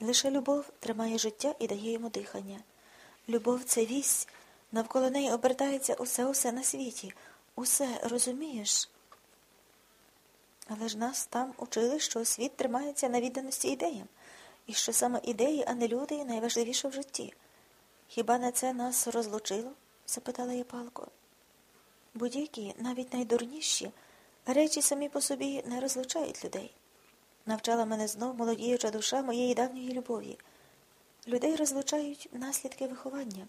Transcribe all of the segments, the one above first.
Лише любов тримає життя і дає йому дихання. Любов це вісь, навколо неї обертається усе усе на світі. Усе розумієш? Але ж нас там учили, що світ тримається на відданості ідеям, і що саме ідеї, а не люди, найважливіше в житті. Хіба не це нас розлучило? запитала я палко. Будь-які, навіть найдурніші, речі самі по собі не розлучають людей. Навчала мене знов молодіюча душа моєї давньої любові. Людей розлучають наслідки виховання.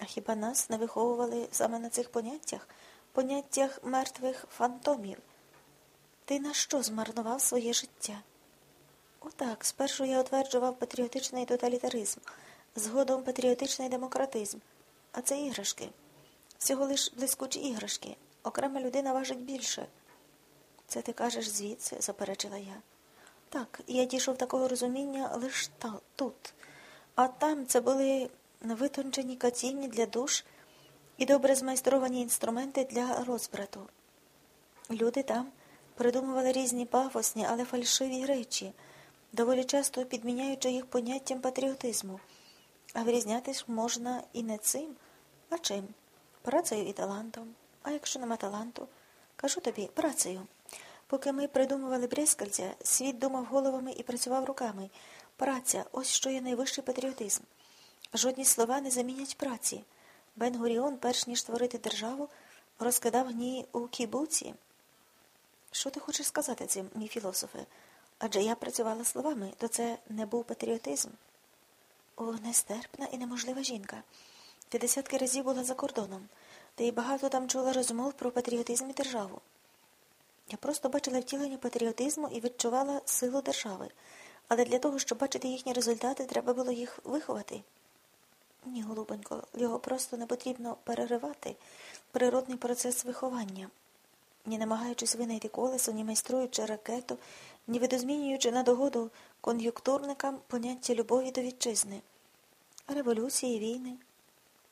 А хіба нас не виховували саме на цих поняттях, поняттях мертвих фантомів? Ти на що змарнував своє життя? Отак, спершу я утверджував патріотичний тоталітаризм, згодом патріотичний демократизм, а це іграшки. Всього лиш блискучі іграшки. Окрема людина важить більше. Це ти кажеш звідси, заперечила я. Так, я дійшов такого розуміння лише тут. А там це були витончені катівні для душ і добре змайстровані інструменти для розбрату. Люди там придумували різні пафосні, але фальшиві речі, доволі часто підміняючи їх поняттям патріотизму. А вирізнятись можна і не цим, а чим? Працею і талантом. А якщо нема таланту, кажу тобі, працею. Поки ми придумували брязкальця, світ думав головами і працював руками. Праця ось що є найвищий патріотизм. Жодні слова не замінять праці. Бен Гуріон, перш ніж створити державу, розкидав гній у кібуці. Що ти хочеш сказати цим, мій філософе? Адже я працювала словами, то це не був патріотизм. О, нестерпна і неможлива жінка. Ти десятки разів була за кордоном, й багато там чула розмов про патріотизм і державу. Я просто бачила втілення патріотизму і відчувала силу держави, але для того, щоб бачити їхні результати, треба було їх виховати. Ні, голубенько, його просто не потрібно переривати природний процес виховання, ні намагаючись винайти колесо, ні майструючи ракету, ні видозмінюючи на догоду кон'юнктурникам поняття любові до вітчизни, революції, війни.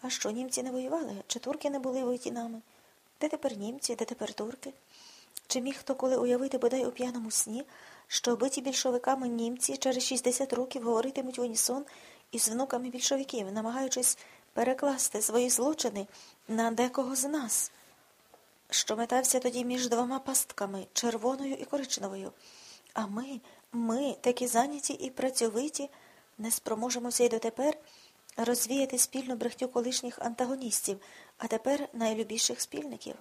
А що німці не воювали? Чи турки не були войтінами? Де тепер німці, де тепер турки? Чи міг хто коли уявити бодай у п'яному сні, що биті більшовиками німці через 60 років говоритимуть в унісон із внуками більшовиків, намагаючись перекласти свої злочини на декого з нас, що метався тоді між двома пастками червоною і коричневою. А ми, ми, такі зайняті і працьовиті, не спроможемося й дотепер розвіяти спільну брехтю колишніх антагоністів, а тепер найлюбіших спільників.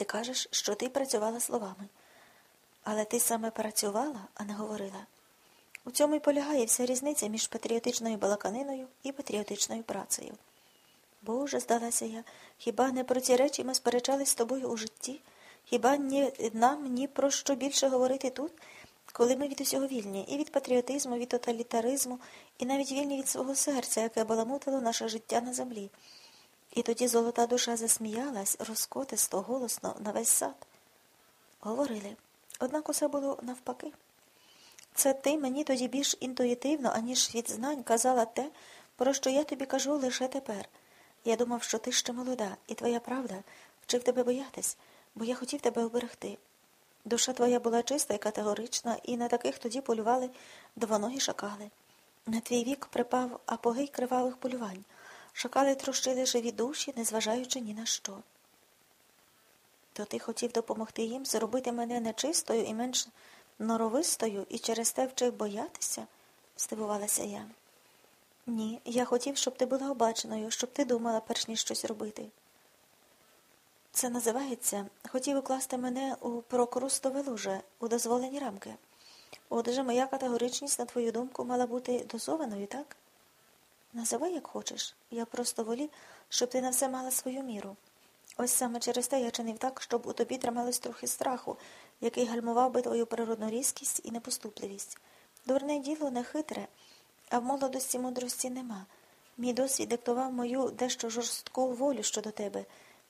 Ти кажеш, що ти працювала словами. Але ти саме працювала, а не говорила. У цьому й полягає вся різниця між патріотичною балаканиною і патріотичною працею. Боже, здалася я, хіба не про ці речі ми сперечались з тобою у житті? Хіба ні нам ні про що більше говорити тут, коли ми від усього вільні, і від патріотизму, від тоталітаризму, і навіть вільні від свого серця, яке баламутило наше життя на землі? І тоді золота душа засміялась розкотисто, голосно на весь сад. Говорили, однак усе було навпаки. Це ти мені тоді більш інтуїтивно, аніж від знань, казала те, про що я тобі кажу лише тепер. Я думав, що ти ще молода, і твоя правда вчив тебе боятись, бо я хотів тебе оберегти. Душа твоя була чиста і категорична, і на таких тоді полювали двоногі шакали. На твій вік припав апогей кривавих полювань. Шакали трощили живі душі, незважаючи ні на що. То ти хотів допомогти їм зробити мене нечистою і менш норовистою і через те вчив боятися? здивувалася я. Ні, я хотів, щоб ти була обаченою, щоб ти думала, перш ніж щось робити. Це називається хотів укласти мене у прокрустове луже, у дозволені рамки. Отже, моя категоричність, на твою думку, мала бути дозованою, так? Називай, як хочеш. Я просто волів, щоб ти на все мала свою міру. Ось саме через те я чинив так, щоб у тобі трималось трохи страху, який гальмував би твою природну різкість і непоступливість. Дурне діло не хитре, а в молодості мудрості нема. Мій досвід диктував мою дещо жорстку волю щодо тебе,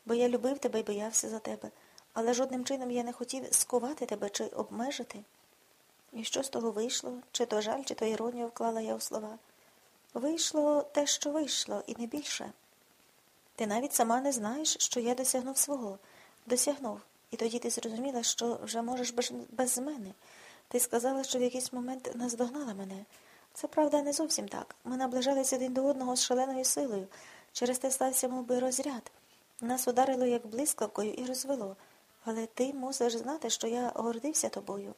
бо я любив тебе і боявся за тебе, але жодним чином я не хотів скувати тебе чи обмежити. І що з того вийшло, чи то жаль, чи то іронію вклала я у слова. Вийшло те, що вийшло, і не більше. Ти навіть сама не знаєш, що я досягнув свого, досягнув, і тоді ти зрозуміла, що вже можеш без, без мене. Ти сказала, що в якийсь момент наздогнала мене. Це правда не зовсім так. Ми наближалися один до одного з шаленою силою. Через те стався мов би, розряд. Нас ударило як блискавкою і розвело. Але ти мусиш знати, що я гордився тобою.